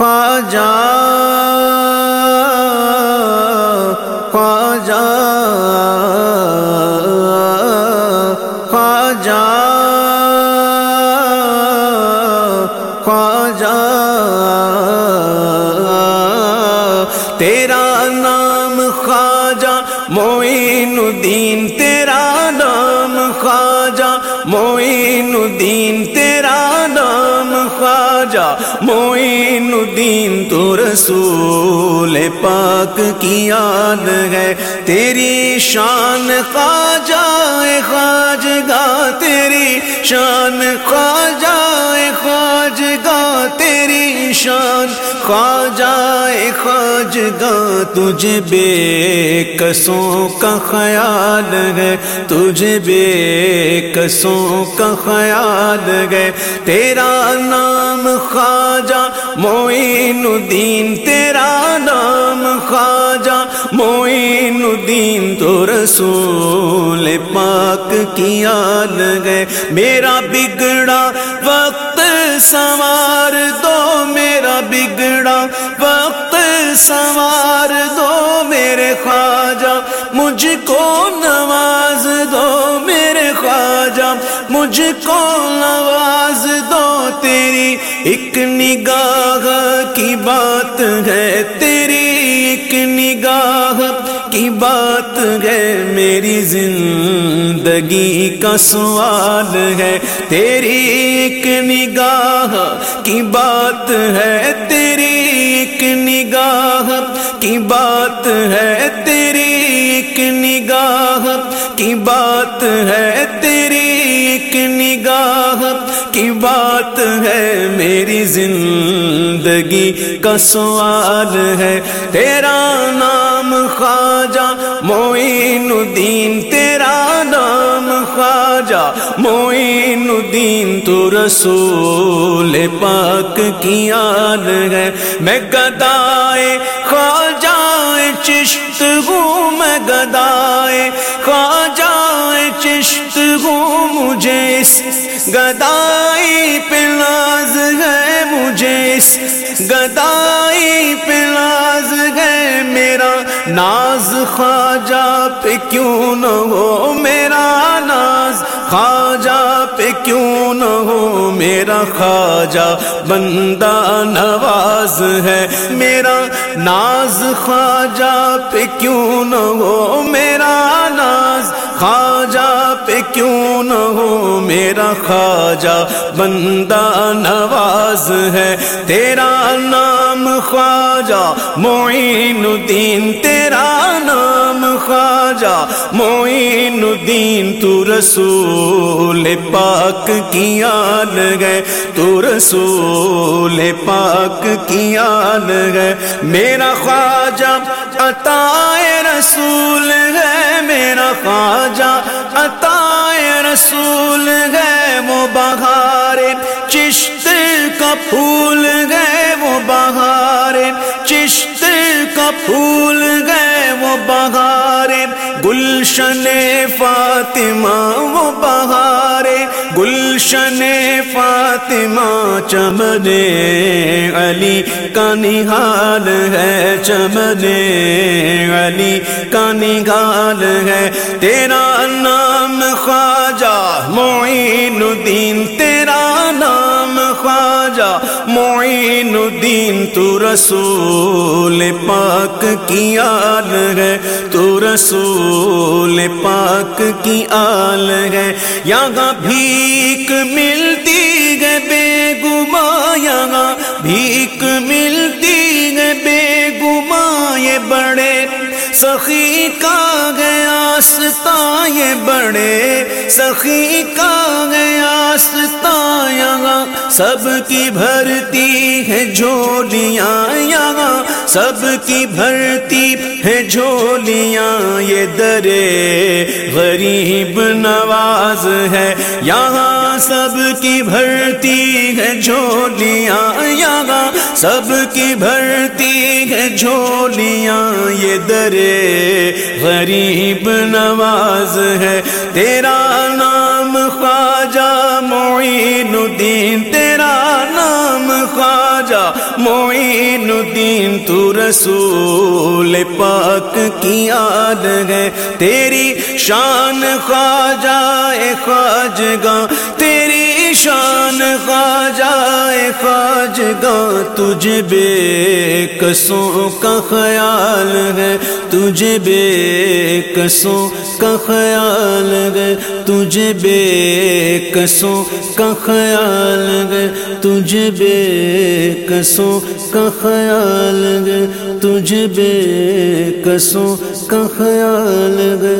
خواجہ خواجہ خواجہ خواجہ۔ تیرا نام خواجہ معین الدین، تیرا نام خواجہ معین الدین، تیرا معین الدین تو رسول پاک کی یاد ہے۔ تیری شان خواجہ خواج گا تیری شان خواجہ خواج گا تیری شان خواجہ خواج گا تجھے بے کسوں کا خیال ہے، تجھے بے کسوں کا خیال ہے۔ تیرا نام خواجہ معین الدین، تیرا نام خواجہ معین الدین۔ تو رسول پاک کی یاد ہے، میرا بگڑا وقت سوار دو میرا بگڑا وقت سوار دو میرے خواجہ، مجھ کو نواز دو میرے خواجہ، مجھ کو نواز دو تیری ایک نگاہ کی بات ہے، تیری ایک نگاہ کی بات ہے، میری زندگی کا سوال ہے، تیری ایک نگاہ کی بات ہے نگاہ کی بات ہے تیری ایک نگاہ کی بات ہے تیری ایک نگاہ کی بات ہے میری زندگی کا سوال ہے تیرا نام خواجہ معین الدین، تیرا خواجہ معین الدین تو رسول پاک کی یاد ہے۔ میں گدائے خواجہ چشت ہوں، میں گدائے خواجہ چشت ہوں۔ مجھے اس گدائی پہ ناز ہے۔ اس گدائی پلاز ہے میرا ناز، خواجہ پہ کیوں نہ ہو میرا ناز؟ خواجہ پہ کیوں نہ ہو میرا خواجہ؟ بندہ نواز ہے میرا ناز، خواجہ پہ کیوں نہ ہو میرا ناز پہ کیوں نہ ہو میرا خواجہ؟ بندہ نواز ہے، تیرا نام خواجہ۔ معین الدین، تیرا نام خواجہ۔ معین الدین، تو رسول پاک کی یاد ہے۔ تو رسول پاک کی یاد ہے۔ میرا خواجہ عطا رسول ہے۔ میرا خواجہ عطا رسول ہے وہ بہار چشت کا پھول گئے وہ بہار چشت کا پھول گئے وہ بہار گلشن فاطمہ وہ بہار گلشن فاطمہ چمنے علی کا نہال ہے چمنے علی کا نگال ہے، تیرا نام معین الدین، تیرا نام خواجہ، معین الدین، تو رسول پاک کی آل ہے، تو رسول پاک کی آل ہے۔ یہاں بھیک ملتی ہے بے گما یہاں بھیک ملتی ہے بے گما یہ بڑے سخی کا گیا ستا یہ بڑے، سخی کا گیا یہاں۔ سب کی بھرتی ہے جھولیاں یہاں۔ سب کی بھرتی ہے جھولیاں، یہ درے غریب نواز ہے۔ یہاں سب کی بھرتی ہے جھولیاں یہاں سب کی بھرتی ہے جھولیاں، یہ درے غریب نواز ہے۔ تیرا نام خواجہ معین الدین، تیرا معین الدین تو رسول پاک کی یاد ہے۔ تیری شان خواجہ خواجگاں، تیری شان خواجہ خواجگاں تجھ بے کسوں کا خیال ہے، تجھ بے کسوں کا خیال ہے، تجھ بے کسوں کا خیال ہے، تجھ بے کسوں کا خیال ہے، تجھ بے کسوں کا خیال ہے۔